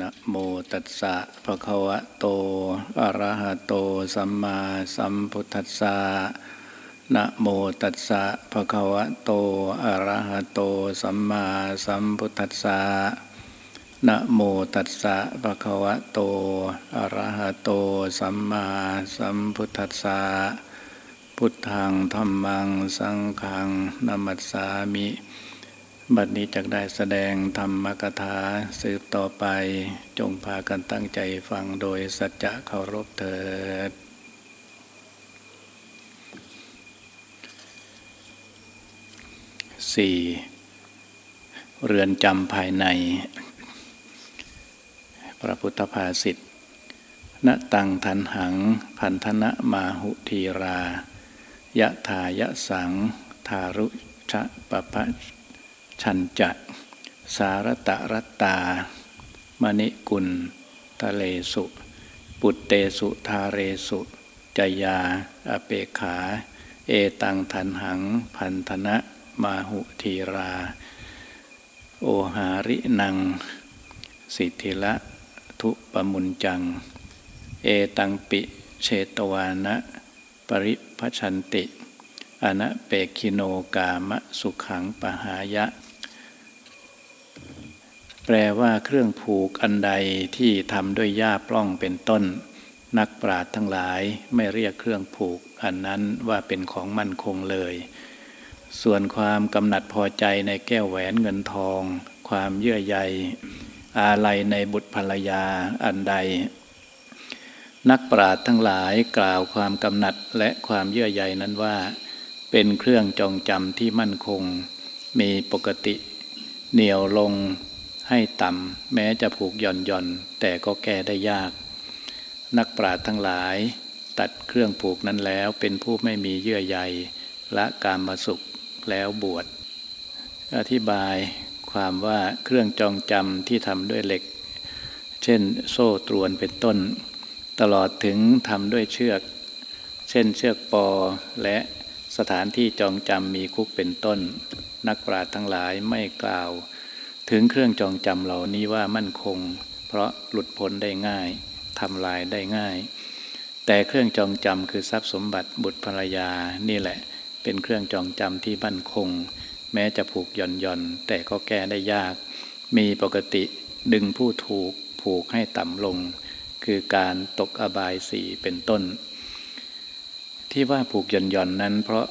นะโมตัสสะภะคะวะโต อะระหะโต สัมมาสัมพุทธัสสะนะโมตัสสะภะคะวะโต อะระหะโต สัมมาสัมพุทธัสสะนะโมตัสสะภะคะวะโต อะระหะโต สัมมาสัมพุทธัสสะพุทธังธรรมัง สังฆังนามัสสามิ บัดนี้จะได้แสดงธรรมกถาสืบต่อไปจงพากันตั้งใจฟังโดยสัจจะเคารพเถิดสี่เรือนจำภายใน พระพุทธภาษิตณตังทันหัง พันธนะมาหุทีรา ยะทายะสัง ทารุชะปะพะ ชันจะสารตะรัตตามณิกุลทะเลสุ ปุตเตสุทาเรสุจยา อเปขา เอตังทันหัง พันธนะมาหุทีรา โอหารินัง สิทธิละทุปมุนจัง เอตังปิเชตวานะ ปริพชันติ อนะเปคิโนกามะสุขังปหายะ แปลว่าเครื่องผูกอันใดที่ทำด้วยหญ้าปล้องเป็นต้น นักปราดทั้งหลายไม่เรียกเครื่องผูกอันนั้นว่าเป็นของมั่นคงเลย ส่วนความกำหนัดพอใจในแก้วแหวนเงินทอง ความเยื่อใย อาลัยในบุตรภรรยาอันใด นักปราดทั้งหลายกล่าวความกำหนัดและความเยื่อใยนั้นว่า เป็นเครื่องจองจำที่มั่นคง มีปกติ เหนียวลง ให้ต่ำแม้จะผูกหย่อนหย่อนแต่ก็แก้ได้ยาก นักปราดทั้งหลาย ตัดเครื่องผูกนั้นแล้วเป็นผู้ไม่มีเยื่อใยละการมาสุขแล้วบวชอธิบายความว่าเครื่องจองจำที่ทำด้วยเหล็ก เช่นโซ่ตรวนเป็นต้น ตลอดถึงทำด้วยเชือก เช่นเชือกปอและสถานที่จองจำมีคุกเป็นต้น นักปราชญ์ทั้งหลายไม่กล่าว ถึงเครื่องจองจำเหล่านี้ว่ามั่นคง เพราะหลุดพ้นได้ง่ายทำลายได้ง่าย แต่เครื่องจองจำคือทรัพย์สมบัติบุตรภรรยานี่แหละ เป็นเครื่องจองจำที่มั่นคง แม้จะผูกหย่อนหย่อนแต่ก็แก้ได้ยาก มีปกติดึงผู้ถูกผูกให้ต่ำลง คือการตกอบายสีเป็นต้น ที่ว่าผูกหย่อนหย่อนนั้น เพราะ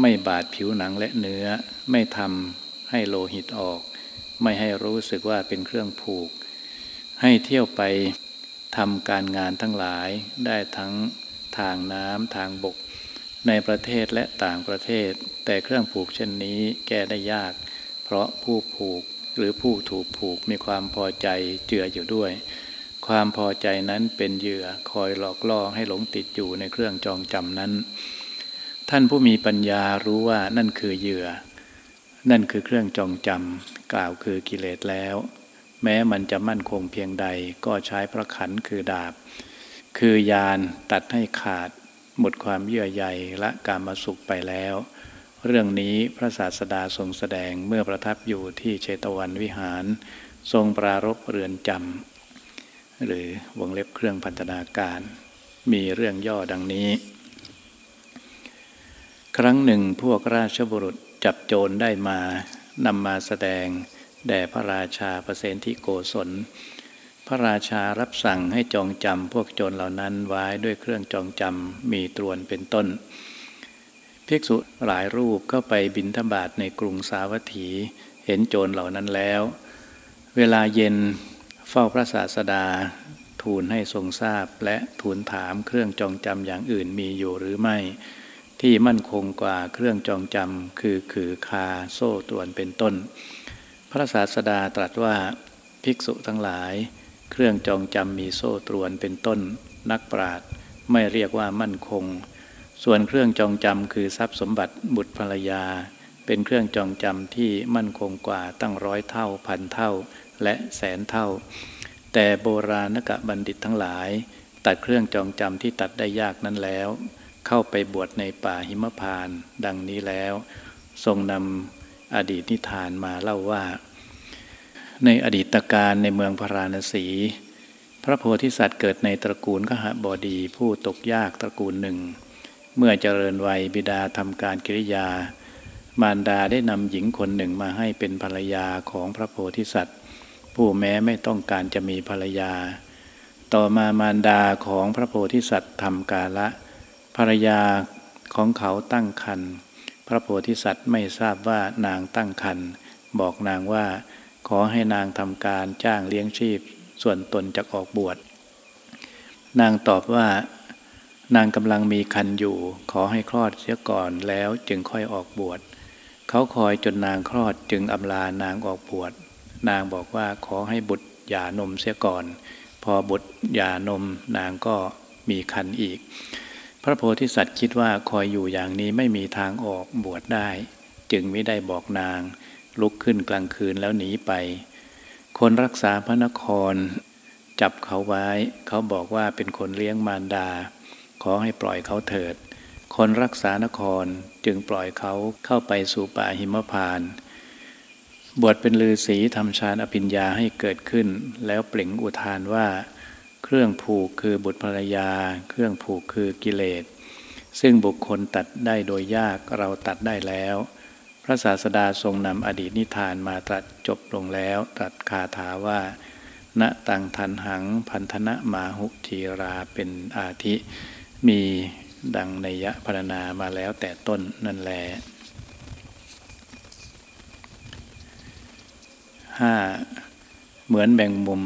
ไม่บาดผิวหนังและเนื้อไม่ทำให้โลหิตออก ไม่ให้รู้สึกว่าเป็นเครื่องผูก ให้เที่ยวไปทำการงานทั้งหลายได้ทั้งทางน้ำทางบก ในประเทศและต่างประเทศ แต่เครื่องผูกเช่นนี้แก้ได้ยาก เพราะผู้ผูกหรือผู้ถูกผูกมีความพอใจเจืออยู่ด้วย ความพอใจนั้นเป็นเหยื่อคอยหลอกล่อให้หลงติดอยู่ในเครื่องจองจำนั้น ท่านผู้มีปัญญารู้ว่านั่นคือเหยื่อ นั่นคือเครื่องจองจำกล่าวคือกิเลสแล้ว แม้มันจะมั่นคงเพียงใดก็ใช้พระขันคือดาบ คือยานตัดให้ขาด หมดความเยื่อใยและการมาสุขไปแล้ว เรื่องนี้พระศาสดาทรงแสดงเมื่อประทับอยู่ที่เชตวันวิหาร ทรงปรารบเรือนจำหรือวงเล็บเครื่องพันธนาการ มีเรื่องย่อดังนี้ ครั้งหนึ่งพวกราชบุรุษ จับโจรได้มานำมาแสดง แด่พระราชาประเสนที่โกศล พระราชารับสั่งให้จองจำพวกโจรเหล่านั้นไว้ด้วยเครื่องจองจำมีตรวนเป็นต้น ภิกษุหลายรูปเข้าไปบินทบาทในกรุงสาวัตถีเห็นโจรเหล่านั้นแล้ว เวลาเย็นเฝ้าพระศาสดา ทูลให้ทรงทราบและทูลถามเครื่องจองจำอย่างอื่นมีอยู่หรือไม่ ที่มั่นคงกว่าเครื่องจองจำคือขือคาโซ่ตรวนเป็นต้น พระศาสดาตรัสว่าภิกษุทั้งหลาย เครื่องจองจำมีโซ่ตรวนเป็นต้น นักปราดไม่เรียกว่ามั่นคง ส่วนเครื่องจองจำคือทรัพย์สมบัติบุตรภรรยา เป็นเครื่องจองจำที่มั่นคงกว่าตั้งร้อยเท่าพันเท่าและแสนเท่า แต่โบราณกะบัณฑิตทั้งหลาย ตัดเครื่องจองจำที่ตัดได้ยากนั้นแล้ว เข้าไปบวชในป่าหิมพานต์ดังนี้แล้ว ทรงนำอดีตนิทานมาเล่าว่า ในอดีตการในเมืองพาราณสี พระโพธิสัตว์เกิดในตระกูลขหบดีผู้ตกยากตระกูลหนึ่ง เมื่อเจริญวัยบิดาทำการกิริยา มารดาได้นำหญิงคนหนึ่งมาให้เป็นภรรยาของพระโพธิสัตว์ ผู้แม้ไม่ต้องการจะมีภรรยา ต่อมามารดาของพระโพธิสัตว์ทำกาละ ภรรยาของเขาตั้งคันพระโพธิสัตว์ไม่ทราบว่านางตั้งคันบอกนางว่า ขอให้นางทำการจ้างเลี้ยงชีพ ส่วนตนจะออกบวช นางตอบว่า นางกำลังมีคันอยู่ ขอให้คลอดเสียก่อนแล้วจึงค่อยออกบวชเขาคอยจนนางคลอดจึงอำลานางออกบวชนางบอกว่าขอให้บุตรหย่านมเสียก่อน พอบุตรหย่านมนางก็มีคันอีก พระโพธิสัตว์คิดว่าคอยอยู่อย่างนี้ไม่มีทางออกบวชได้ จึงไม่ได้บอกนาง ลุกขึ้นกลางคืนแล้วหนีไป คนรักษาพระนคร จับเขาไว้ เขาบอกว่าเป็นคนเลี้ยงมารดา ขอให้ปล่อยเขาเถิด คนรักษานครจึงปล่อยเขาเข้าไปสู่ป่าหิมพานบวชเป็นลือศีทำฌานอภิญญาให้เกิดขึ้น แล้วเปล่งอุทานว่า เครื่องผูกคือบุตรภรรยา เครื่องผูกคือกิเลส ซึ่งบุคคลตัดได้โดยยากเราตัดได้แล้ว พระศาสดาทรงนำอดีตนิทานมาตรัสจบลงแล้วตรัสคาถาว่า ณตังทันหังพันธนะมาหุทีราเป็นอาทิมีดังในยะพรรณนามาแล้วแต่ต้นนั่นแหละห้าเหมือนแบ่งมุม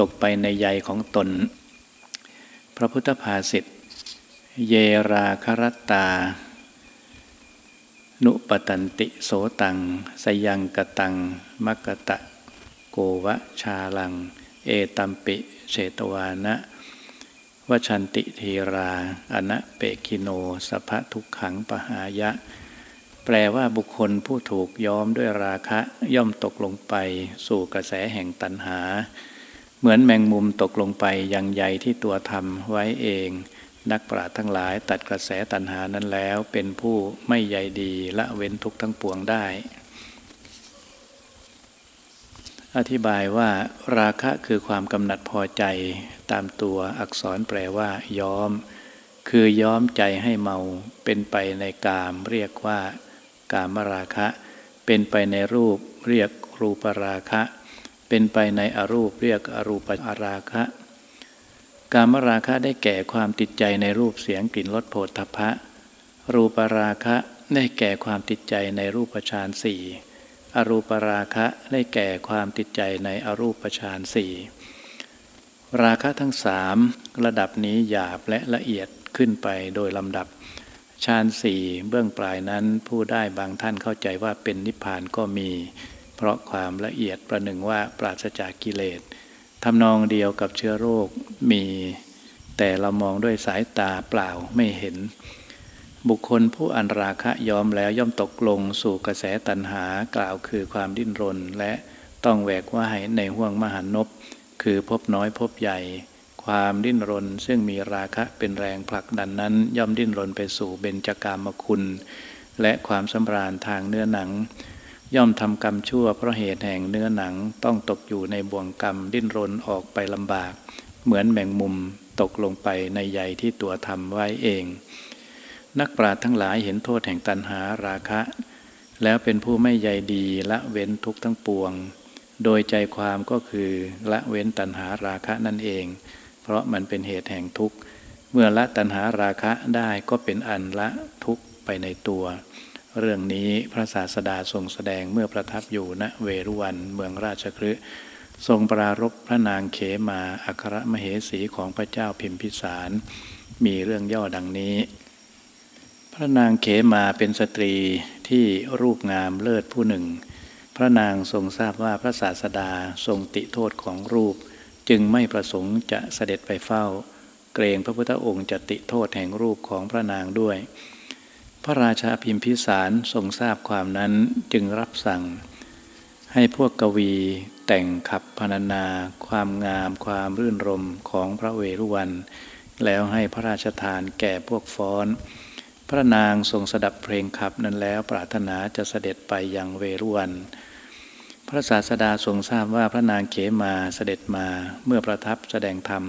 ตกไปในใยของตน พระพุทธภาษิตเยราครตา นุปตันติโสตัง สยังกตัง มกตะ โกวะชาลัง เอตัมปิเชตวานะวชันติทีราอนะเปกิโนสภะทุกขังปหายะ แปลว่าบุคคลผู้ถูกย้อมด้วยราคะย่อมตกลงไปสู่กระแสแห่งตัณหา เหมือนแมงมุมตกลงไปยังใยที่ตัวทำไว้เอง นักปราชญ์ทั้งหลายตัดกระแสตัณหานั้นแล้ว เป็นผู้ไม่ใยดีละเว้นทุกทั้งปวงได้ อธิบายว่าราคะคือความกำหนัดพอใจ ตามตัวอักษรแปลว่า ย้อม คือย้อมใจให้เมาเป็นไปในกามเรียกว่า กามราคะ เป็นไปในรูปเรียกรูปราคะ เป็นไปในอรูปเรียกอรูปาราคะ การมราคะได้แก่ความติดใจในรูปเสียงกลิ่นรสโผฏฐพะ รูปราคะได้แก่ความติดใจในรูปฌานสี่อรูปราคะได้แก่ความติดใจในอรูปฌานสี่ราคะทั้งสามระดับนี้หยาบและละเอียดขึ้นไปโดยลำดับฌานสี่เบื้องปลายนั้นผู้ได้บางท่านเข้าใจว่าเป็นนิพพานก็มี เพราะความละเอียดประหนึ่งว่าปราศจากกิเลสทำนองเดียวกับเชื้อโรคมี แต่เรามองด้วยสายตาเปล่าไม่เห็น บุคคลผู้อันราคะยอมแล้วย่อมตกลงสู่กระแสตัณหากล่าวคือความดิ้นรน และต้องแหวกว่ายในห่วงมหันนบคือพบน้อยพบใหญ่ ความดิ้นรนซึ่งมีราคะเป็นแรงผลักดันนั้น ย่อมดิ้นรนไปสู่เบญจากามคุณ และความสำราญทางเนื้อหนัง ย่อมทำกรรมชั่วเพราะเหตุแห่งเนื้อหนังต้องตกอยู่ในบ่วงกรรมดิ้นรนออกไปลำบาก เหมือนแมงมุมตกลงไปในใยที่ตัวทำไว้เอง นักปราชญ์ทั้งหลายเห็นโทษแห่งตัณหาราคะ แล้วเป็นผู้ไม่ใยดีละเว้นทุกทั้งปวง โดยใจความก็คือละเว้นตัณหาราคะนั่นเอง เพราะมันเป็นเหตุแห่งทุกข์ เมื่อละตัณหาราคะได้ก็เป็นอันละทุกข์ไปในตัว เรื่องนี้พระศาสดาทรงแสดงเมื่อประทับอยู่ณเวรุวันเมืองราชคฤห์ทรงปรารบพระนางเขมาอัครมเหสีของพระเจ้าพิมพิสาร มีเรื่องย่อดังนี้ พระนางเขมาเป็นสตรีที่รูปงามเลิศผู้หนึ่ง พระนางทรงทราบว่าพระศาสดาทรงติโทษของรูป จึงไม่ประสงค์จะเสด็จไปเฝ้า เกรงพระพุทธองค์จะติโทษแห่งรูปของพระนางด้วย พระราชาพิมพิสารทรงทราบความนั้นจึงรับสั่ง ให้พวกกวีแต่งขับพรรณนา ความงามความรื่นรมของพระเวรุวัน แล้วให้พระราชทานแก่พวกฟ้อน พระนางทรงสดับเพลงขับนั้นแล้วปรารถนาจะเสด็จไปยังเวรุวัน พระศาสดาทรงทราบว่าพระนางเขมาเสด็จมาเมื่อประทับแสดงธรรม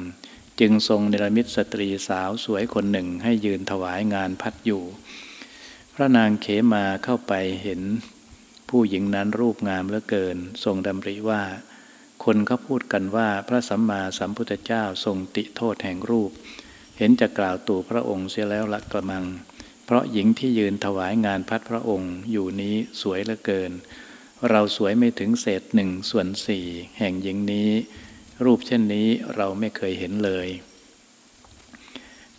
จึงทรงเนรมิตสตรีสาวสวยคนหนึ่งให้ยืนถวายงานพัดอยู่ พระนางเขมาเข้าไปเห็นผู้หญิงนั้นรูปงามเหลือเกิน ทรงดำริว่า คนเขาพูดกันว่าพระสัมมาสัมพุทธเจ้าทรงติโทษแห่งรูป เห็นจะกล่าวตู่พระองค์เสียแล้วละกระมัง เพราะหญิงที่ยืนถวายงานพัดพระองค์อยู่นี้สวยเหลือเกิน เราสวยไม่ถึงเศษหนึ่งส่วนสี่แห่งหญิงนี้ รูปเช่นนี้เราไม่เคยเห็นเลย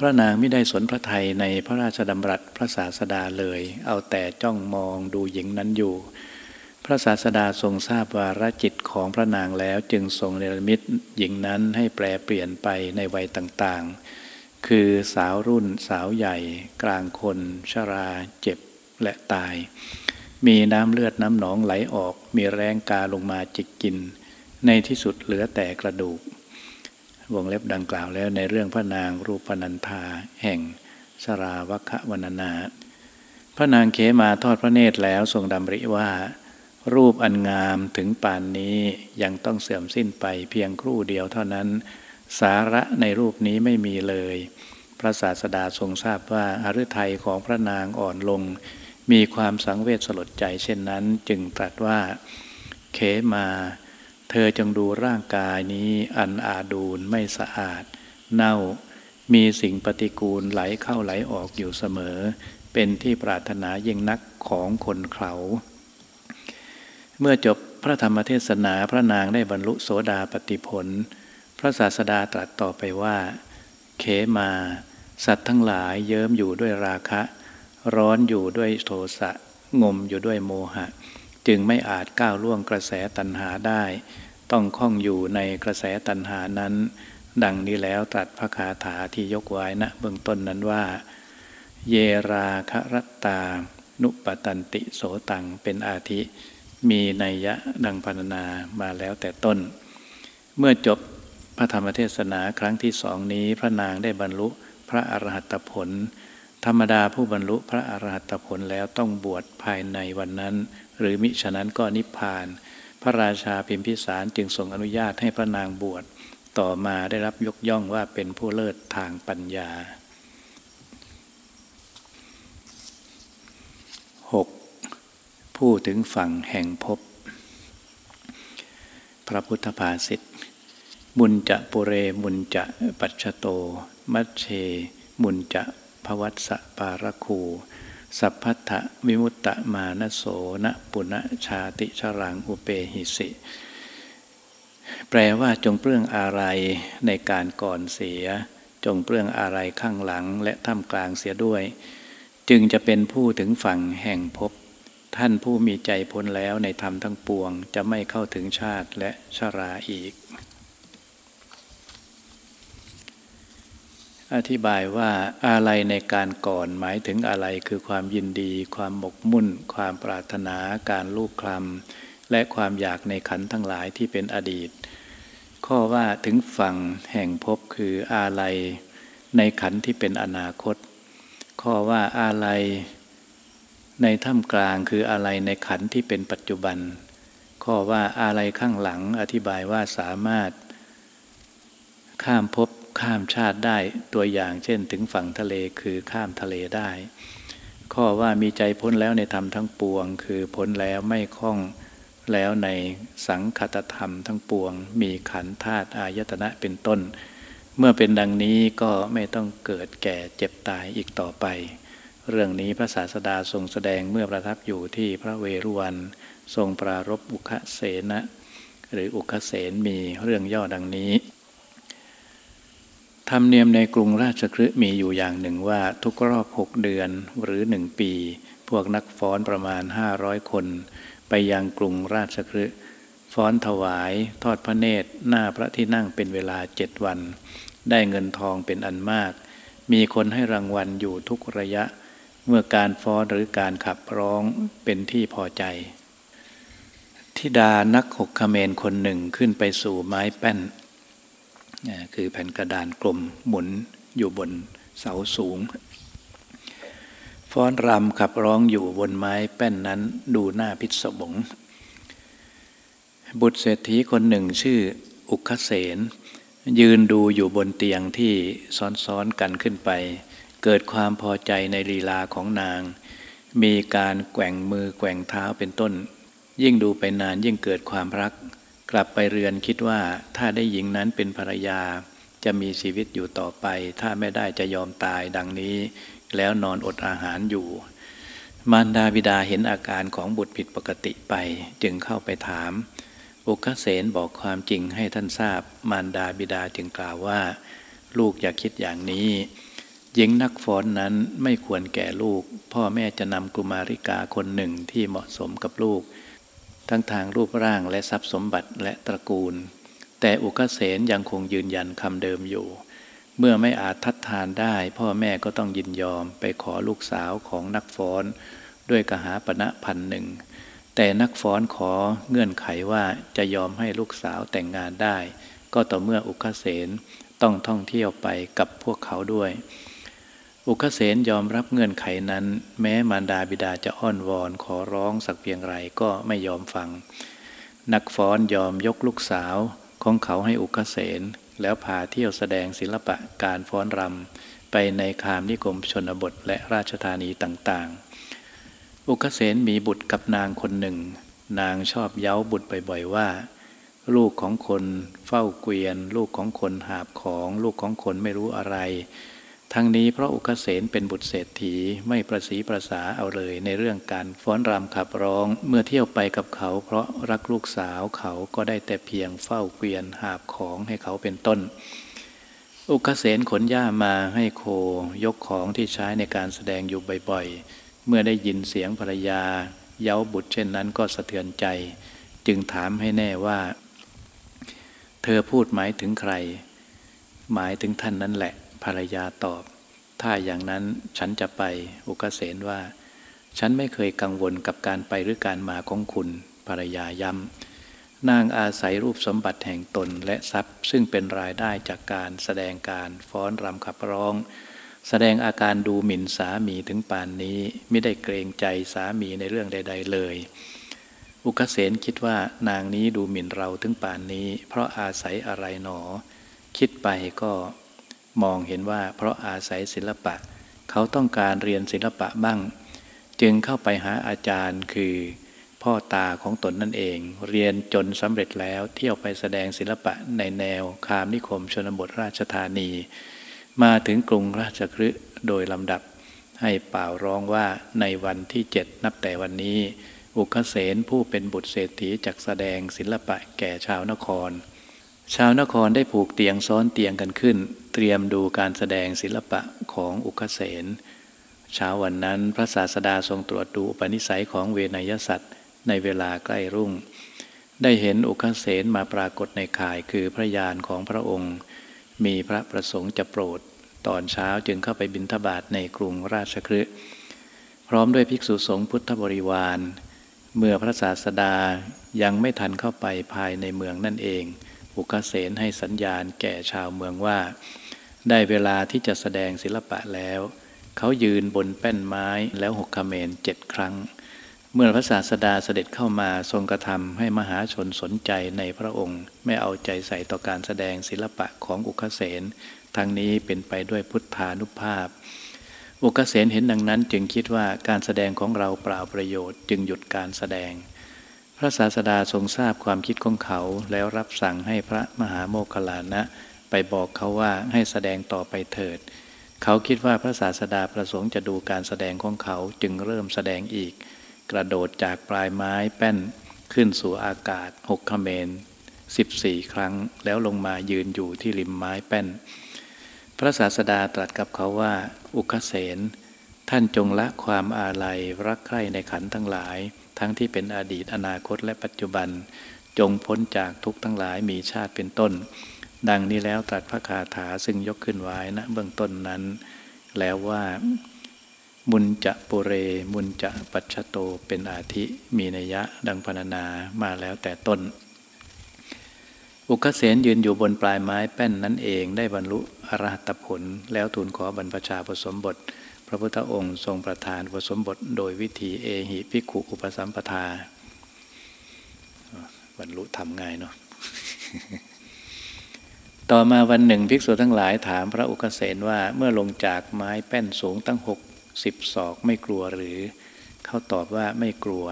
พระนางไม่ได้สนพระไทยในพระราชดำรัสพระศาสดาเลย เอาแต่จ้องมองดูหญิงนั้นอยู่ พระศาสดาทรงทราบวาระจิตของพระนางแล้วจึงทรงเนรมิตหญิงนั้นให้แปลเปลี่ยนไปในวัยต่างๆ คือสาวรุ่นสาวใหญ่ กลางคนชราเจ็บและตาย มีน้ำเลือดน้ำหนองไหลออก มีแรงกาลงมาจิกกิน ในที่สุดเหลือแต่กระดูก วงเล็บดังกล่าวแล้วในเรื่องพระนางรูปนันธาแห่งสราวัควนนาพระนางเขมาทอดพระเนตรแล้วทรงดำริว่า รูปอันงามถึงป่านนี้ยังต้องเสื่อมสิ้นไปเพียงครู่เดียวเท่านั้น สาระในรูปนี้ไม่มีเลย พระศาสดาทรงทราบว่าอาฤทัยของพระนางอ่อนลง มีความสังเวชสลดใจเช่นนั้น จึงตรัสว่า เขมา เธอจงดูร่างกายนี้อันอาดูลไม่สะอาด เน่ามีสิ่งปฏิกูลไหลเข้าไหลออกอยู่เสมอ เป็นที่ปรารถนายิ่งนักของคนเขาเมื่อจบพระธรรมเทศนาพระนางได้บรรลุโสดาปติผล พระศาสดาตรัสต่อไปว่า เขมา สัตว์ทั้งหลายเยิ้มอยู่ด้วยราคะ ร้อนอยู่ด้วยโทสะงมอยู่ด้วยโมหะ จึงไม่อาจก้าวล่วงกระแสตัณหาได้ ต้องคล้องอยู่ในกระแสตัณหานั้น ดังนี้แล้วตรัสพระคาถาที่ยกไว้ณเบื้องต้นนั้นว่า เยราคะรัตตา นุปตันติโสตังเป็นอาทิ มีนัยยะดังพรรณนามาแล้วแต่ต้น เมื่อจบพระธรรมเทศนาครั้งที่สองนี้พระนางได้บรรลุพระอรหัตผล ธรรมดาผู้บรรลุพระอรหัตผลแล้วต้องบวชภายในวันนั้น หรือมิฉะนั้นก็นิพพาน พระราชาพิมพิสารจึงทรงอนุญาตให้พระนางบวช ต่อมาได้รับยกย่องว่าเป็นผู้เลิศทางปัญญา 6. ผู้ถึงฝั่งแห่งพบพระพุทธภาษิตมุนจะปุเรมุนจะปัชโต มัชเช มุนจะภวัตสปารคู สัพพัทธวิมุตตมานโสนปุณชาติชรังอุเปหิสิ แปลว่าจงเปลื้องอะไรในการก่อนเสีย จงเปลื้องอะไรข้างหลังและท่ามกลางเสียด้วย จึงจะเป็นผู้ถึงฝั่งแห่งพบท่านผู้มีใจพ้นแล้วในธรรมทั้งปวง จะไม่เข้าถึงชาติและชาราอีก อธิบายว่าอะไรในการก่อนหมายถึงอะไรคือความยินดี ความหมกมุ่น ความปรารถนาการลูกคลำและความอยากในขันทั้งหลายที่เป็นอดีต ข้อว่าถึงฝั่งแห่งพบคืออะไรในขันที่เป็นอนาคต ข้อว่าอะไรในถ้ำกลางคืออะไรในขันที่เป็นปัจจุบัน ข้อว่าอะไรข้างหลังอธิบายว่าสามารถข้ามภพ ข้ามชาติได้ตัวอย่างเช่น ถึงฝั่งทะเลคือข้ามทะเลได้ ข้อว่ามีใจพ้นแล้วในธรรมทั้งปวง คือพ้นแล้วไม่คล้องแล้วในสังคตธรรมทั้งปวง มีขันธาตุอายตนะเป็นต้น เมื่อเป็นดังนี้ก็ไม่ต้องเกิดแก่เจ็บตายอีกต่อไป เรื่องนี้พระศาสดาทรงแสดงเมื่อประทับอยู่ที่พระเวรุวัน ทรงปรารบอุคเสนะหรืออุคเสนมีเรื่องย่อดังนี้ ธรรมเนียมในกรุงราชคฤห์มีอยู่อย่างหนึ่งว่าทุกรอบหกเดือนหรือหนึ่งปี พวกนักฟ้อนประมาณห้าร้อยคน ไปยังกรุงราชคฤห์ฟ้อนถวายทอดพระเนตรหน้าพระที่นั่งเป็นเวลาเจ็ดวัน ได้เงินทองเป็นอันมาก มีคนให้รางวัลอยู่ทุกระยะ เมื่อการฟ้อนหรือการขับร้องเป็นที่พอใจทิดานักหกขเมนคนหนึ่งขึ้นไปสู่ไม้แป้น คือแผ่นกระดานกลมหมุนอยู่บนเสาสูง ฟ้อนรำขับร้องอยู่บนไม้แป้นนั้นดูหน้าพิศวงบุตรเศรษฐีคนหนึ่งชื่ออุคเสนยืนดูอยู่บนเตียงที่ซ้อนๆกันขึ้นไป เกิดความพอใจในลีลาของนาง มีการแกว่งมือแกว่งเท้าเป็นต้น ยิ่งดูไปนานยิ่งเกิดความรัก กลับไปเรือนคิดว่าถ้าได้หญิงนั้นเป็นภรรยา จะมีชีวิตอยู่ต่อไป ถ้าไม่ได้จะยอมตายดังนี้ แล้วนอนอดอาหารอยู่ มารดาบิดาเห็นอาการของบุตรผิดปกติไป จึงเข้าไปถาม อุคเสนบอกความจริงให้ท่านทราบ มารดาบิดาจึงกล่าวว่า ลูกอย่าคิดอย่างนี้หญิงนักฟ้อนนั้นไม่ควรแก่ลูก พ่อแม่จะนำกุมาริกาคนหนึ่งที่เหมาะสมกับลูก ทั้งทางรูปร่างและทรัพย์สมบัติและตระกูล แต่อุคเสนยังคงยืนยันคำเดิมอยู่ เมื่อไม่อาจทัดทานได้ พ่อแม่ก็ต้องยินยอมไปขอลูกสาวของนักฟ้อน ด้วยกหาปณะพันหนึ่ง แต่นักฟ้อนขอเงื่อนไขว่าจะยอมให้ลูกสาวแต่งงานได้ ก็ต่อเมื่ออุคเสนต้องท่องเที่ยวไปกับพวกเขาด้วย อุคเสนยอมรับเงื่อนไขนั้น แม้มารดาบิดาจะอ้อนวอนขอร้องสักเพียงไรก็ไม่ยอมฟัง นักฟ้อนยอมยกลูกสาวของเขาให้อุคเสนแล้วพาเที่ยวแสดงศิลปะการฟ้อนรำไปในคามนิคมชนบทและราชธานีต่างๆ อุกเสนมีบุตรกับนางคนหนึ่ง นางชอบเย้าบุตรบ่อยๆว่า ลูกของคนเฝ้าเกวียน ลูกของคนหาบของ ลูกของคนไม่รู้อะไร ทั้งนี้เพราะอุกเสนเป็นบุตรเศรษฐีไม่ประสีประสาเอาเลยในเรื่องการฟ้อนรำขับร้องเมื่อเที่ยวไปกับเขา เพราะรักลูกสาวเขาก็ได้แต่เพียงเฝ้าเกวียนหาบของให้เขาเป็นต้น อุกเสนขนย่ามาให้โคยกของที่ใช้ในการแสดงอยู่บ่อยๆ เมื่อได้ยินเสียงภรรยา เย้าบุตรเช่นนั้นก็สะเทือนใจ จึงถามให้แน่ว่า เธอพูดหมายถึงใคร หมายถึงท่านนั่นแหละ ภรรยาตอบ ถ้าอย่างนั้นฉันจะไป อุกเสนว่า ฉันไม่เคยกังวลกับการไปหรือการมาของคุณ ภรรยาย้ำนางอาศัยรูปสมบัติแห่งตนและทรัพย์ ซึ่งเป็นรายได้จากการแสดงการฟ้อนรำขับร้อง แสดงอาการดูหมิ่นสามีถึงป่านนี้ไม่ได้เกรงใจสามีในเรื่องใด ๆ เลยอุกเสนคิดว่านางนี้ดูหมิ่นเราถึงป่านนี้ เพราะอาศัยอะไรหนอ คิดไปก็ มองเห็นว่า เพราะอาศัยศิลปะ เขาต้องการเรียนศิลปะบ้าง จึงเข้าไปหาอาจารย์คือ พ่อตาของตนนั่นเอง เรียนจนสำเร็จแล้วเที่ยวไปแสดงศิลปะในแนวคามนิคมชนบทราชธานี มาถึงกรุงราชคฤห์โดยลำดับ ให้เป่าร้องว่าในวันที่เจ็ดนับแต่วันนี้ อุคเสนผู้เป็นบุตรเศรษฐีจักแสดงศิลปะแก่ชาวนคร ชาวนครได้ผูกเตียงซ้อนเตียงกันขึ้น เตรียมดูการแสดงศิลปะของอุคเสนเช้าวันนั้นพระศาสดาทรงตรวจดูอุปนิสัยของเวนยสัตว์ในเวลาใกล้รุ่ง ได้เห็นอุคเสนมาปรากฏในข่ายคือพระยานของพระองค์ มีพระประสงค์จะโปรด ตอนเช้าจึงเข้าไปบิณฑบาตในกรุงราชคฤห์พร้อมด้วยภิกษุสงฆ์พุทธบริวาร เมื่อพระศาสดายังไม่ทันเข้าไปภายในเมืองนั่นเอง อุกเสนให้สัญญาณแก่ชาวเมืองว่า ได้เวลาที่จะแสดงศิลปะแล้ว เขายืนบนแป้นไม้แล้วหกขเมนเจ็ดครั้ง เมื่อพระศาสดาเสด็จเข้ามาทรงกระทำให้มหาชนสนใจในพระองค์ ไม่เอาใจใส่ต่อการแสดงศิลปะของอุคเสนทั้งนี้เป็นไปด้วยพุทธานุภาพอุคเสนเห็นดังนั้นจึงคิดว่าการแสดงของเราเปล่าประโยชน์จึงหยุดการแสดง พระศาสดาทรงทราบความคิดของเขาแล้วรับสั่งให้พระมหาโมคคลานะไปบอกเขาว่าให้แสดงต่อไปเถิด เขาคิดว่าพระศาสดาประสงค์จะดูการแสดงของเขาจึงเริ่มแสดงอีก กระโดดจากปลายไม้แป้นขึ้นสู่อากาศหกขเมนสิบสี่ครั้งแล้วลงมายืนอยู่ที่ริมไม้แป้น พระศาสดาตรัสกับเขาว่า อุคเสนท่านจงละความอาลัยรักใคร่ในขันทั้งหลาย ทั้งที่เป็นอดีตอนาคตและปัจจุบัน จงพ้นจากทุกทั้งหลายมีชาติเป็นต้น ดังนี้แล้วตรัสพระคาถาซึ่งยกขึ้นไว้นะเบื้องต้นนั้น แล้วว่า มุนจะปุเร มุนจะปัชโตเป็นอาทิมีนัยยะดังพรรณนามาแล้วแต่ต้น อุกเสนยืนอยู่บนปลายไม้แป้นนั้นเองได้บรรลุอรหัตผล แล้วทูลขอบรรพชาผสมบท พระพุทธองค์ทรงประทานผสมบทโดยวิธีเอหิภิกขุอุปสัมปทาบรรลุทำง่ายเนาะต่อมาวันหนึ่งภิกษุทั้งหลายถามพระอุกเสนว่าเมื่อลงจากไม้แป้นสูงตั้งหกสิบศอกไม่กลัวหรือ เขาตอบว่าไม่กลัว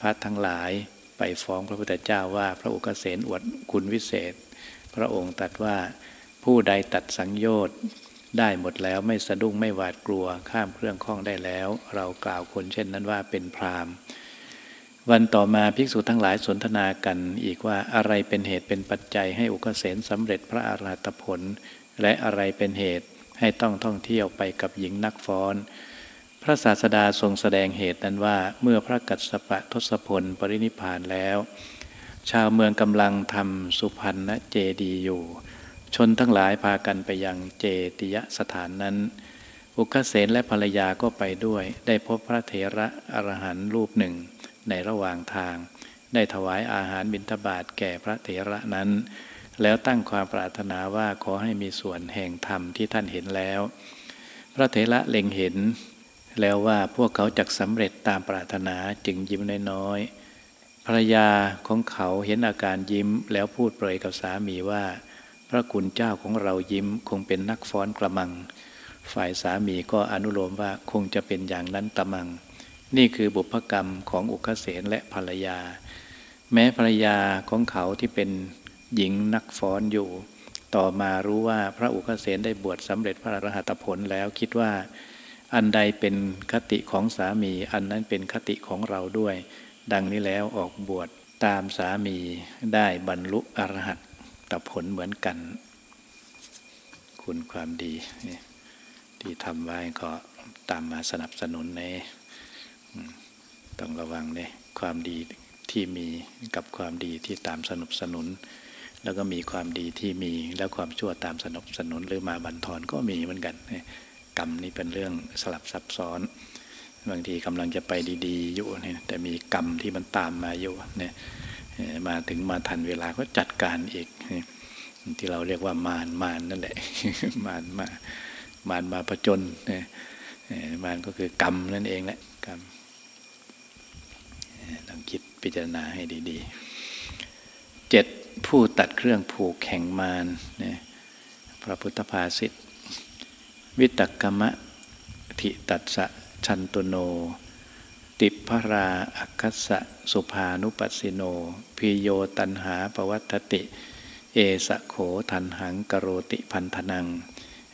พระทั้งหลายไปฟ้องพระพุทธเจ้าว่าพระอุกเสนอวดคุณวิเศษ พระองค์ตรัสว่าผู้ใดตัดสังโยชน์ ได้หมดแล้วไม่สะดุ้งไม่หวาดกลัวข้ามเครื่องข้องได้แล้ว เรากล่าวคนเช่นนั้นว่าเป็นพรามวันต่อมาภิกษุทั้งหลายสนทนากันอีกว่าอะไรเป็นเหตุเป็นปัจจัยให้อุกเสนสำเร็จพระอาราตผล และอะไรเป็นเหตุให้ต้องท่องเที่ยวไปกับหญิงนักฟ้อน พระศาสดาทรงแสดงเหตุนั้นว่าเมื่อพระกัสสปะทศพลปรินิพานแล้ว ชาวเมืองกำลังทำสุพรรณเจดีอยู่ ชนทั้งหลายพากันไปยังเจติยสถานนั้น อุกเสนและภรรยาก็ไปด้วย ได้พบพระเถระอรหันต์รูปหนึ่งในระหว่างทาง ได้ถวายอาหารบิณฑบาตแก่พระเถระนั้น แล้วตั้งความปรารถนาว่าขอให้มีส่วนแห่งธรรมที่ท่านเห็นแล้ว พระเถระเล็งเห็น แล้วว่าพวกเขาจักสำเร็จตามปรารถนาจึงยิ้มน้อยๆภรรยาของเขาเห็นอาการยิ้มแล้วพูดเปรยกับสามีว่า พระคุณเจ้าของเรายิ้มคงเป็นนักฟ้อนกระมัง ฝ่ายสามีก็อนุโลมว่าคงจะเป็นอย่างนั้นตะมัง นี่คือบุพกรรมของอุคเสนและภรรยา แม้ภรรยาของเขาที่เป็นหญิงนักฟ้อนอยู่ ต่อมารู้ว่าพระอุคเสนได้บวชสำเร็จพระอรหัตผลแล้วคิดว่า อันใดเป็นคติของสามี อันนั้นเป็นคติของเราด้วย ดังนี้แล้วออกบวชตามสามีได้บรรลุอรหัต ตผลเหมือนกัน คุณความดีที่ทำไว้ก็ตามมาสนับสนุนในต้องระวังเนี่ยความดีที่มีกับความดีที่ตามสนับสนุน แล้วก็มีความดีที่มีแล้วความชั่วตามสนับสนุนหรือมาบันทอนก็มีเหมือนกันกรรมนี่เป็นเรื่องสลับซับซ้อน บางทีกำลังจะไปดี ๆ อยู่เนี่ยแต่มีกรรมที่มันตามมาอยู่เนี่ย มาถึงมาทันเวลาก็จัดการอีก ที่เราเรียกว่ามารมารนั่นแหละ มารมามารมาผจญนะมารก็คือกรรมนั่นเองแหละกรรมต้องคิดพิจารณาให้ดีๆเจ็ดผู้ตัดเครื่องผูกแข่งมารเนี่ยพระพุทธภาษิตวิตกรรมะทิตัสสะชันตุโน ติพราอัคสะสุภานุปัสสิโนพิโยตันหาปวัตติ เอสะโขทันหังกโรติพันธนัง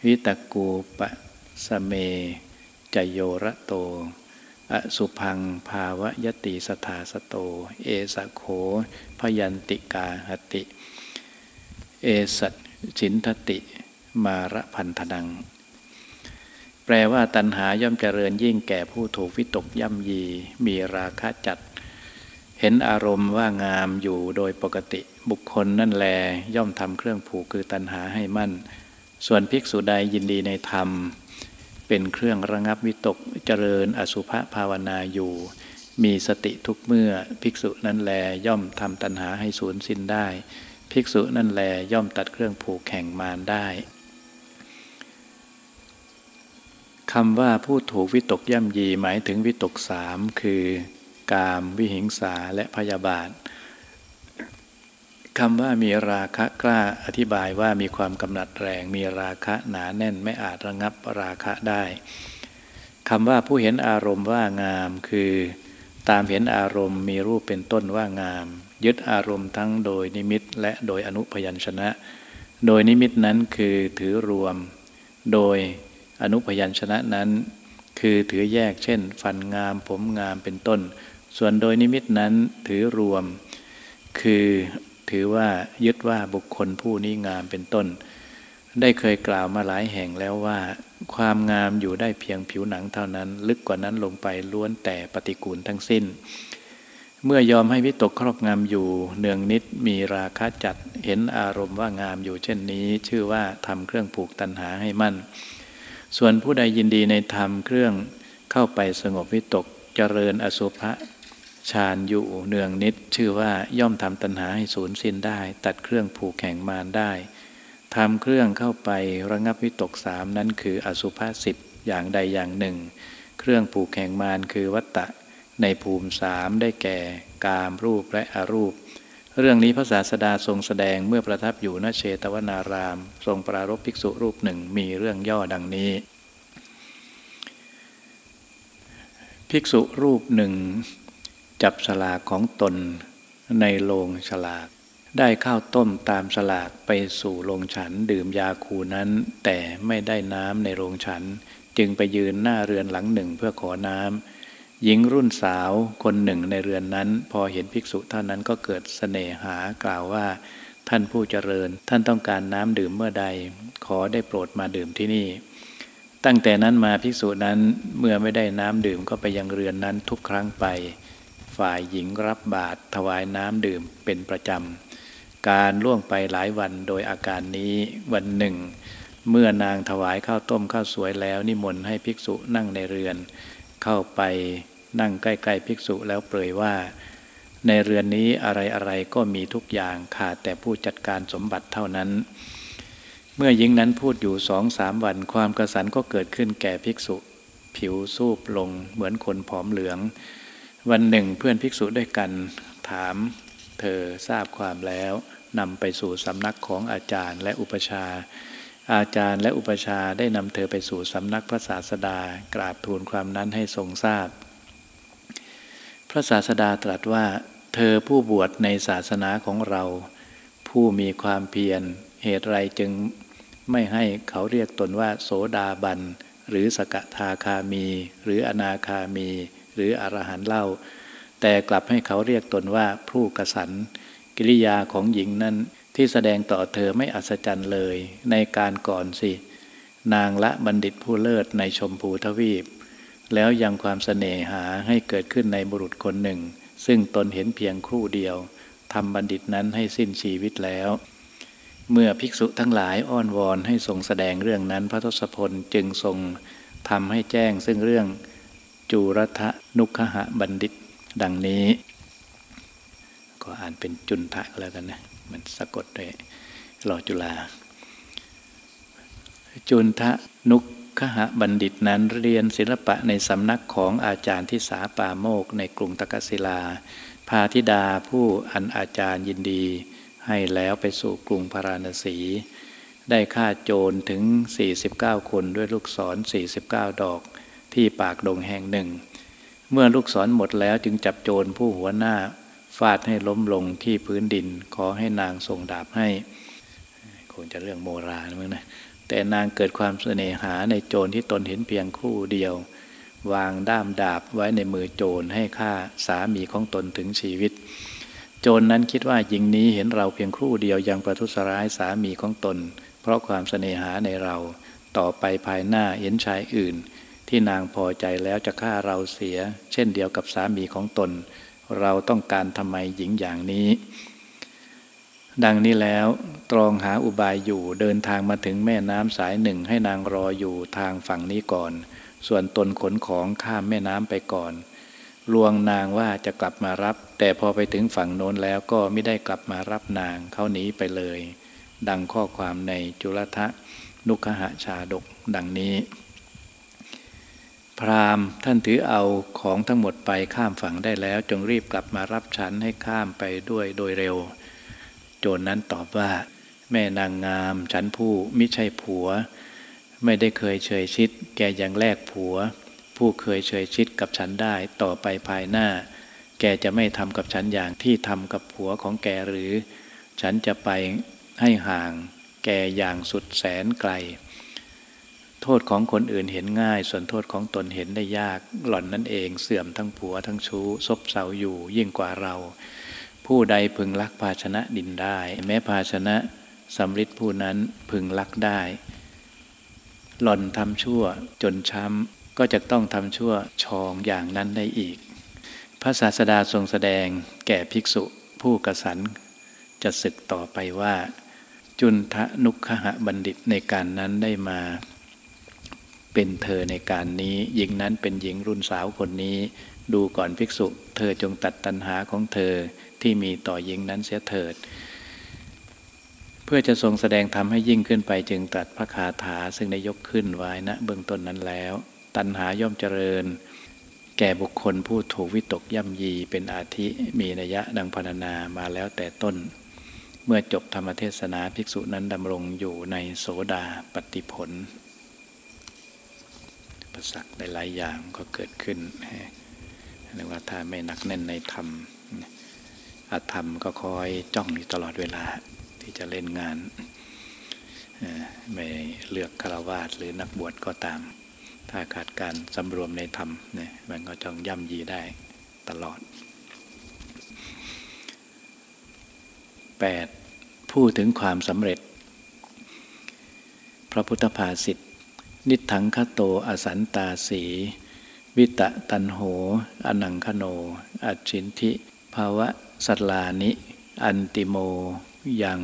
วิตกูปะสเม จโยระโต อสุพังภาวยติสถาสโต เอสะโขพยันติกาหติ เอสัตชินทติ มารพันธนัง แปลว่าตัณหาย่อมเจริญยิ่งแก่ผู้ถูกวิตกย่ำยี มีราคะจัด เห็นอารมณ์ว่างามอยู่โดยปกติบุคคลนั่นแล ย่อมทำเครื่องผูกคือตัณหาให้มั่น ส่วนภิกษุใดยินดีในธรรม เป็นเครื่องระงับวิตกเจริญอสุภภาวนาอยู่ มีสติทุกเมื่อภิกษุนั้นแลย่อมทำตัณหาให้สูญสิ้นได้ ภิกษุนั่นแลย่อมตัดเครื่องผูกแข่งมารได้ คำว่าผู้ถูกวิตกย่ำยีหมายถึงวิตกสามคือกามวิหิงสาและพยาบาทคำว่ามีราคะกล้าอธิบายว่ามีความกำหนัดแรงมีราคะหนาแน่นไม่อาจระงับราคะได้คำว่าผู้เห็นอารมณ์ว่างามคือ ตามเห็นอารมณ์มีรูปเป็นต้นว่างาม ยึดอารมณ์ทั้งโดยนิมิตและโดยอนุพยัญชนะ โดยนิมิตนั้นคือถือรวม โดย อนุพยัญชนะนั้น คือถือแยกเช่น ฟันงามผมงามเป็นต้น ส่วนโดยนิมิตนั้นถือรวม คือถือว่ายึดว่าบุคคลผู้นี้งามเป็นต้น ได้เคยกล่าวมาหลายแห่งแล้วว่า ความงามอยู่ได้เพียงผิวหนังเท่านั้น ลึกกว่านั้นลงไปล้วนแต่ปฏิกูลทั้งสิ้น เมื่อยอมให้วิตกครอบงามอยู่ เนืองนิดมีราคะจัดเห็นอารมณ์ว่างามอยู่เช่นนี้ ชื่อว่าทำเครื่องผูกตันหาให้มั่น ส่วนผู้ใดยินดีในธรรมเครื่องเข้าไปสงบวิตกเจริญอสุภะฌานอยู่เนืองนิด ชื่อว่าย่อมทำตัณหาให้สูญสิ้นได้ ตัดเครื่องผูกแข่งมารได้ทำเครื่องเข้าไประงับวิตกสามนั้นคืออสุภาสิบอย่างใดอย่างหนึ่ง เครื่องผูกแข่งมารคือวัตตะในภูมิสามได้แก่กามรูปและอรูป เรื่องนี้พระศาสดาทรงแสดงเมื่อประทับอยู่ณเชตวนาราม ทรงปรารบภิกษุรูปหนึ่งมีเรื่องย่อดังนี้ ภิกษุรูปหนึ่ง จับสลากของตนในโรงฉลาก ได้ข้าวต้มตามสลากไปสู่โรงฉันดื่มยาคูนั้น แต่ไม่ได้น้ำในโรงฉัน จึงไปยืนหน้าเรือนหลังหนึ่งเพื่อขอน้ำ หญิงรุ่นสาวคนหนึ่งในเรือนนั้น พอเห็นภิกษุท่านนั้นก็เกิดสเสน่หากล่าวว่า ท่านผู้เจริญ ท่านต้องการน้ำดื่มเมื่อใด ขอได้โปรดมาดื่มที่นี่ ตั้งแต่นั้นมาภิกษุนั้นเมื่อไม่ได้น้ำดื่มก็ไปยังเรือนนั้นทุกครั้งไป ฝ่ายหญิงรับบาตรถวายน้ำดื่มเป็นประจำ การล่วงไปหลายวันโดยอาการนี้วันหนึ่ง เมื่อนางถวายข้าวต้มข้าวสวยแล้วนิมนต์ให้ภิกษุนั่งในเรือน เข้าไป นั่งใกล้ๆภิกษุแล้วเปรยว่า ในเรือนนี้อะไรๆก็มีทุกอย่างขาดแต่ผู้จัดการสมบัติเท่านั้น เมื่อหญิงนั้นพูดอยู่สองสามวันความกระสันก็เกิดขึ้นแก่ภิกษุ ผิวสูบลงเหมือนคนผอมเหลือง วันหนึ่งเพื่อนภิกษุด้วยกันถาม เธอทราบความแล้วนำไปสู่สำนักของอาจารย์และอุปชาอาจารย์และอุปชาได้นำเธอไปสู่สำนักพระศาสดากราบทูลความนั้นให้ทรงทราบ พระศาสดาตรัสว่า เธอผู้บวชในศาสนาของเรา ผู้มีความเพียรเหตุไรจึงไม่ให้เขาเรียกตนว่า โสดาบัน หรือสกทาคามี หรืออนาคามี หรืออรหันเล่า แต่กลับให้เขาเรียกตนว่าผู้กสันกิริยาของหญิงนั้นที่แสดงต่อเธอไม่อัศจรรย์เลย ในการก่อนสิ นางละบัณฑิตผู้เลิศในชมพูทวีป แล้วยังความเสน่หาให้เกิดขึ้นในบุรุษคนหนึ่ง ซึ่งตนเห็นเพียงครู่เดียวทำบัณฑิตนั้นให้สิ้นชีวิตแล้ว เมื่อภิกษุทั้งหลายอ้อนวอนให้ทรงแสดงเรื่องนั้นพระทศพลจึงทรงทำให้แจ้งซึ่งเรื่องจูรัฐนุคหะบัณฑิตดังนี้ ก็อ่านเป็นจุนทะแล้วกันนะ มันสะกดด้วยรอจุลา จุนทะนุก ขหบัณฑิตนั้นเรียนศิลปะในสำนักของอาจารย์ที่สาป่าโมกในกรุงตะกศิลา พาธิดาผู้อันอาจารย์ยินดี ให้แล้วไปสู่กรุงพาราณสี ได้ฆ่าโจรถึง 49 คนด้วยลูกศร 49 ดอกที่ปากดงแห่งหนึ่ง เมื่อลูกศรหมดแล้วจึงจับโจรผู้หัวหน้า ฟาดให้ล้มลงที่พื้นดินขอให้นางส่งดาบให้ คงจะเรื่องโมราณมั้งนะ แต่นางเกิดความเสน่หาในโจรที่ตนเห็นเพียงคู่เดียว วางด้ามดาบไว้ในมือโจรให้ฆ่าสามีของตนถึงชีวิต โจรนนั้นคิดว่าหญิงนี้เห็นเราเพียงคู่เดียวยังประทุษร้ายสามีของตน เพราะความเสน่หาในเรา ต่อไปภายหน้าเห็นชายอื่น ที่นางพอใจแล้วจะฆ่าเราเสีย เช่นเดียวกับสามีของตน เราต้องการทำไมหญิงอย่างนี้ ดังนี้แล้วตรองหาอุบายอยู่เดินทางมาถึงแม่น้ำสายหนึ่งให้นางรออยู่ทางฝั่งนี้ก่อน ส่วนตนขนของข้ามแม่น้ำไปก่อน ลวงนางว่าจะกลับมารับ แต่พอไปถึงฝั่งโน้นแล้วก็ไม่ได้กลับมารับนางเขาหนีไปเลย ดังข้อความในจุลทะนุคหะชาดกดังนี้ พราหมณ์ท่านถือเอาของทั้งหมดไปข้ามฝั่งได้แล้ว จงรีบกลับมารับฉันให้ข้ามไปด้วยโดยเร็ว โจรนนั้นตอบว่า แม่นางงาม ฉันผู้มิใช่ผัว ไม่ได้เคยเฉยชิด แกยังแลกผัว ผู้เคยเฉยชิดกับฉันได้ต่อไปภายหน้า แกจะไม่ทำกับฉันอย่างที่ทำกับผัวของแกหรือ ฉันจะไปให้ห่าง แกอย่างสุดแสนไกล โทษของคนอื่นเห็นง่าย ส่วนโทษของตนเห็นได้ยาก หล่อนนั่นเองเสื่อมทั้งผัวทั้งชู้ซบเซาอยู่ยิ่งกว่าเรา ผู้ใดพึงลักภาชนะดินได้ แม้ภาชนะสำริดผู้นั้นพึงลักได้ หล่อนทำชั่วจนช้ำก็จะต้องทำชั่วชองอย่างนั้นได้อีก พระศาสดาทรงแสดงแก่ภิกษุผู้กสันจะศึกต่อไปว่า จุนทะนุคหะบัณฑิตในการนั้นได้มา เป็นเธอในการนี้หญิงนั้นเป็นหญิงรุ่นสาวคนนี้ ดูก่อนภิกษุ เธอจงตัดตัณหาของเธอที่มีต่อหญิงนั้นเสียเถิด เพื่อจะทรงแสดงทำให้ยิ่งขึ้นไปจึงตรัสพระคาถาซึ่งได้ยกขึ้นไว้ณนะเบื้องต้นนั้นแล้ว ตัณหาย่อมเจริญ แก่บุคคลผู้ถูกวิตกย่ำยีเป็นอาทิมีนัยะดังพรรณนามาแล้วแต่ต้น เมื่อจบธรรมเทศนาภิกษุนั้นดำรงอยู่ในโสดาปฏิผลประสักหลายอย่างก็เกิดขึ้น เรียกว่าถ้าไม่หนักแน่นในธรรมอธรรมก็คอยจ้องอยู่ตลอดเวลาที่จะเล่นงาน ไม่เลือกคาวาสหรือนักบวชก็ตาม ถ้าขาดการสำรวมในธรรมเนี่ยมันก็จ้องย่ำยีได้ตลอด 8. พูดถึงความสำเร็จ พระพุทธภาษิตนิฏฐังคะโต อะสันตาสี วีตะตัณโห อะนังคะโณ อัจฉินทิภะวะสัลลานิ อันติโม ยัง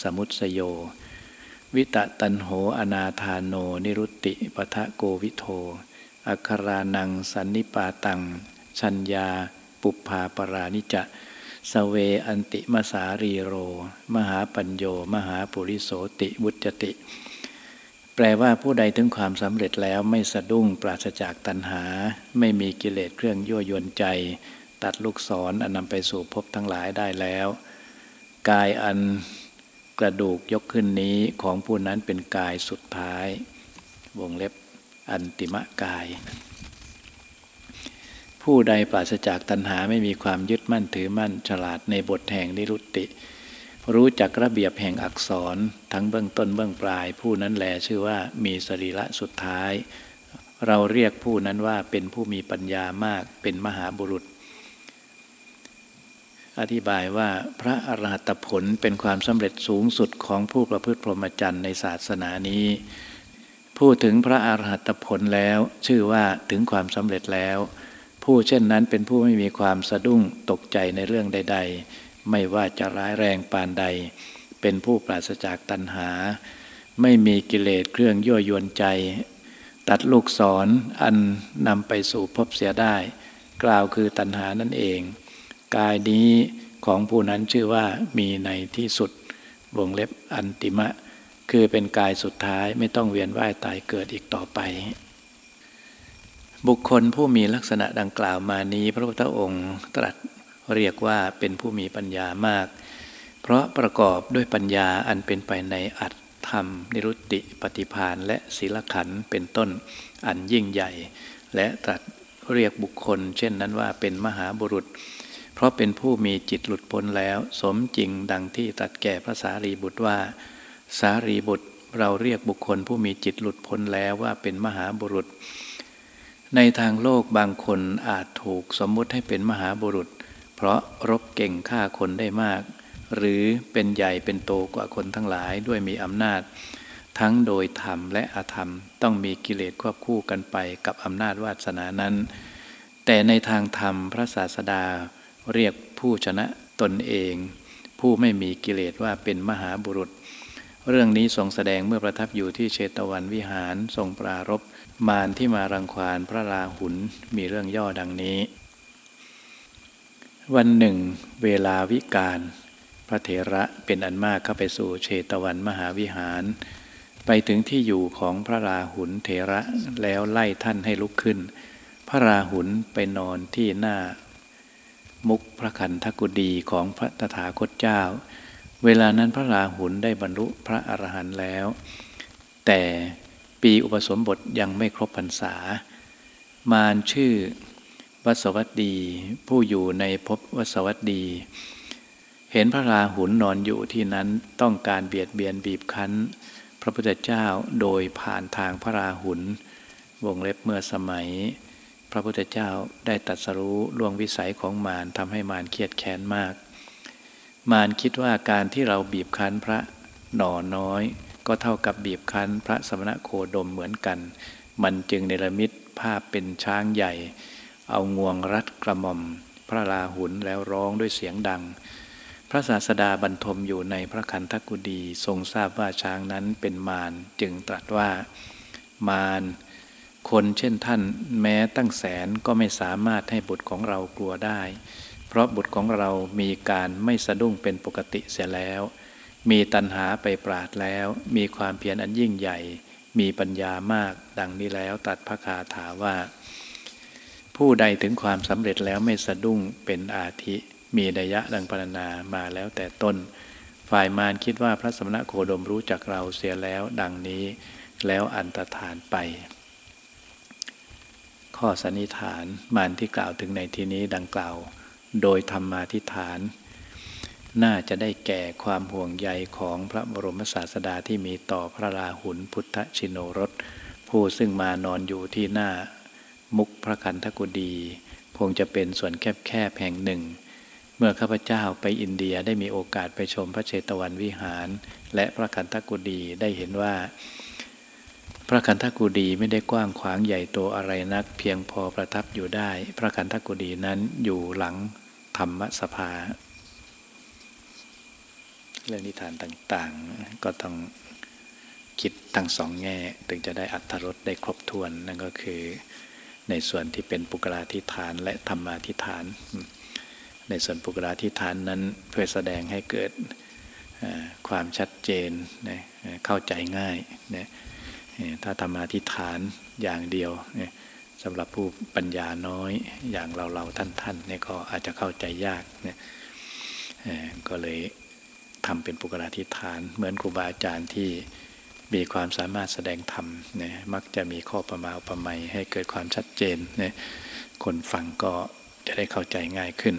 สะมุสสะโย วีตะตัณโห อะนาทาโน นิรุตติปะทะโกวิโท อักขะรานังสันนิปาตัง ชัญญาปุพพาปะรานิจะ สะ เวอันติมะสารีโร มะหาปัญโญ มหาปุริโสติวุจติ แปลว่าผู้ใดถึงความสำเร็จแล้วไม่สะดุ้งปราศจากตัณหา ไม่มีกิเลสเครื่องยั่วยวนใจ ตัดลูกศรออันนำไปสู่ภพทั้งหลายได้แล้ว กายอันกระดูกยกขึ้นนี้ของผู้นั้นเป็นกายสุดท้าย วงเล็บอันติมะกาย ผู้ใดปราศจากตัณหาไม่มีความยึดมั่นถือมั่นฉลาดในบทแห่งนิรุตติ รู้จักระเบียบแห่งอักษรทั้งเบื้องต้นเบื้องปลาย ผู้นั้นแลชื่อว่ามีสรีระสุดท้าย เราเรียกผู้นั้นว่าเป็นผู้มีปัญญามากเป็นมหาบุรุษ อธิบายว่าพระอรหัตผลเป็นความสำเร็จสูงสุดของผู้ประพฤติพรหมจรรย์ในศาสนานี้พูดถึงพระอรหัตผลแล้วชื่อว่าถึงความสำเร็จแล้ว ผู้เช่นนั้นเป็นผู้ไม่มีความสะดุ้งตกใจในเรื่องใด ๆ ไม่ว่าจะร้ายแรงปานใด เป็นผู้ปราศจากตัณหา ไม่มีกิเลสเครื่องยั่วยวนใจ ตัดลูกศรออันนำไปสู่พบเสียได้ กล่าวคือตัณหานั่นเอง กายนี้ของผู้นั้นชื่อว่ามีในที่สุดวงเล็บอันติมะ คือเป็นกายสุดท้ายไม่ต้องเวียนว่ายตายเกิดอีกต่อไป บุคคลผู้มีลักษณะดังกล่าวมานี้ พระพุทธองค์ตรัส เรียกว่าเป็นผู้มีปัญญามาก เพราะประกอบด้วยปัญญาอันเป็นไปในอัตธรรม นิรุตติปฏิพานและศีลขันเป็นต้นอันยิ่งใหญ่ และตรัสเรียกบุคคล เช่นนั้นว่าเป็นมหาบุรุษ เพราะเป็นผู้มีจิตหลุดพ้นแล้ว สมจริงดังที่ตรัสแก่พระสารีบุตรว่า สารีบุตรเราเรียกบุคคลผู้มีจิตหลุดพ้นแล้วว่าเป็นมหาบุรุษ ในทางโลกบางคนอาจถูกสมมุติให้เป็นมหาบุรุษ เพราะรบเก่งฆ่าคนได้มาก หรือเป็นใหญ่เป็นโตกว่าคนทั้งหลายด้วยมีอำนาจ ทั้งโดยธรรมและอธรรม ต้องมีกิเลสควบคู่กันไปกับอำนาจวาสนานั้น แต่ในทางธรรมพระศาสดาเรียกผู้ชนะตนเอง ผู้ไม่มีกิเลสว่าเป็นมหาบุรุษ เรื่องนี้ทรงแสดงเมื่อประทับอยู่ที่เชตวันวิหารทรงปรารบมารที่มารังควานพระราหุลมีเรื่องย่อดังนี้ วันหนึ่ง เวลาวิกาลพระเถระเป็นอันมากเข้าไปสู่เชตวันมหาวิหาร ไปถึงที่อยู่ของพระราหุลเถระแล้วไล่ท่านให้ลุกขึ้น พระราหุลไปนอนที่หน้า มุกพระคันธกุดีของพระตถาคตเจ้า เวลานั้นพระราหุลได้บรรลุพระอรหันต์แล้ว แต่ปีอุปสมบทยังไม่ครบพรรษามารชื่อ วสวัตดี ผู้อยู่ในภพวสวัตดี เห็นพระราหุลนอนอยู่ที่นั้นต้องการเบียดเบียนบีบคั้น พระพุทธเจ้าโดยผ่านทางพระราหุลวงเล็บเมื่อสมัย พระพุทธเจ้าได้ตรัสรู้ล่วงวิสัยของมารทำให้มารเครียดแค้นมาก มารคิดว่าการที่เราบีบคั้นพระหน่อน้อย ก็เท่ากับบีบคั้นพระสมณะโคดมเหมือนกัน มันจึงเนรมิตภาพเป็นช้างใหญ่ เอางวงรัดกระหม่อม พระราหุลแล้วร้องด้วยเสียงดัง พระศาสดาบรรทมอยู่ในพระคันธกุดีทรงทราบว่าช้างนั้นเป็นมารจึงตรัสว่า มารคนเช่นท่านแม้ตั้งแสนก็ไม่สามารถให้บุตรของเรากลัวได้ เพราะบุตรของเรามีการไม่สะดุ้งเป็นปกติเสียแล้ว มีตัณหาไปปราดแล้ว มีความเพียรอันยิ่งใหญ่ มีปัญญามาก ดังนี้แล้วตัดพระคาถาว่า ผู้ใดถึงความสำเร็จแล้วไม่สะดุ้งเป็นอาทิมีนัยะดังปรณนามาแล้วแต่ต้น ฝ่ายมารคิดว่าพระสมณโคดมรู้จักเราเสียแล้วดังนี้แล้วอันตรธานไป ข้อสันนิษฐานมารที่กล่าวถึงในที่นี้ดังกล่าว โดยธรรมาทิฐาน น่าจะได้แก่ความห่วงใยของพระบรมศาสดาที่มีต่อพระราหุลพุทธชินโนรสผู้ซึ่งมานอนอยู่ที่หน้า มุกพระคันธกุดี คงจะเป็นส่วนแคบๆแห่งหนึ่ง เมื่อข้าพเจ้าไปอินเดียได้มีโอกาสไปชมพระเชตวันวิหาร และพระคันธกุดีได้เห็นว่า พระคันธกุดีไม่ได้กว้างขวางใหญ่โตอะไรนัก เพียงพอประทับอยู่ได้ พระคันธกุดีนั้นอยู่หลังธรรมสภา เรื่องนิทานต่างๆก็ต้องคิดทั้งสองแง่ ถึงจะได้อัตรสได้ครบถ้วนนั่นก็คือ ในส่วนที่เป็นปุกราธิฐานและธรรมาธิฐาน ในส่วนปุกราธิฐานนั้นเพื่อแสดงให้เกิดความชัดเจนเข้าใจง่ายนะถ้าธรรมาธิฐานอย่างเดียวสำหรับผู้ปัญญาน้อยอย่างเราเราท่านท่านนี่ก็อาจจะเข้าใจยากนะก็เลยทำเป็นปุกราธิฐาน เหมือนครูบาอาจารย์ที่ มีความสามารถแสดงธรรมนะมักจะมีข้อประมาอุปไมยให้เกิดความชัดเจนนะคนฟังก็จะได้เข้าใจง่ายขึ้น